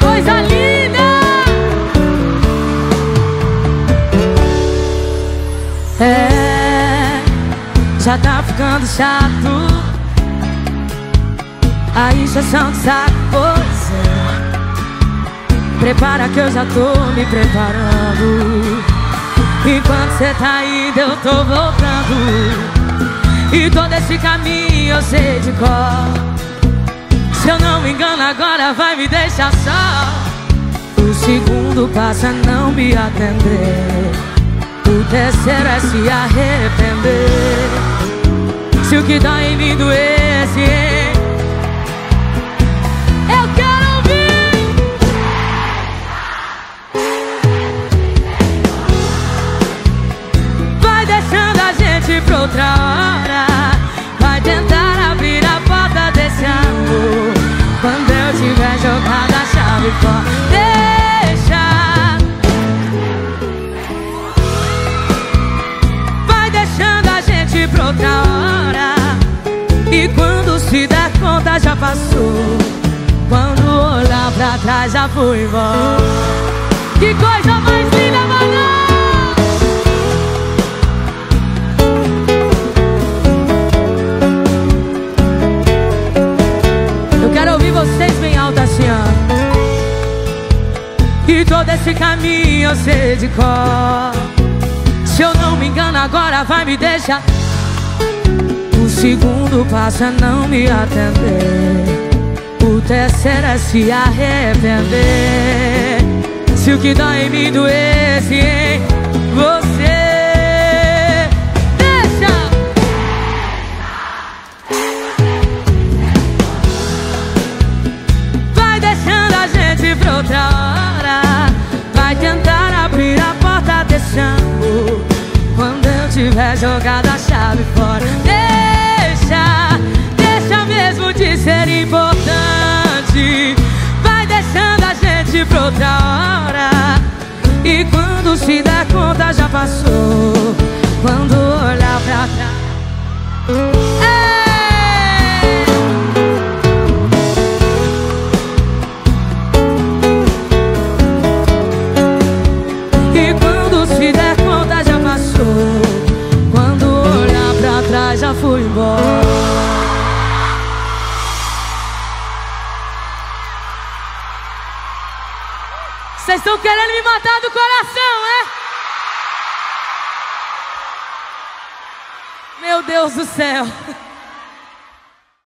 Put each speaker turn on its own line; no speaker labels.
Coisa linda! É, já tá ficando chato. A injeção de pois é. Prepara que eu já tô me preparando Enquanto cê tá indo eu tô voltando. E todo esse caminho eu sei de cor. Se eu não me engano agora vai me deixar só. O segundo passa não me atender. O terceiro é se arrepender. Se o que dá em mim doesse Eu outra hora. Vai tentar abrir a porta desse amor. Quando eu tiver jogado a chave fora outra hora. E quando se der conta já passou. Quando olhar pra trás já foi embora. Que coisa mais linda, esse caminho eu sei de cor Se eu não me engano agora vai me deixar. Segundo passa a não me atender O terceiro é se arrepender. Se o que dá em mim doesse em jogado a chave fora. Ser importante. Vai deixando a gente pra outra hora. E quando se der conta já passou trás já fui embora Vocês estão querendo me matar do coração, é? Meu Deus do céu.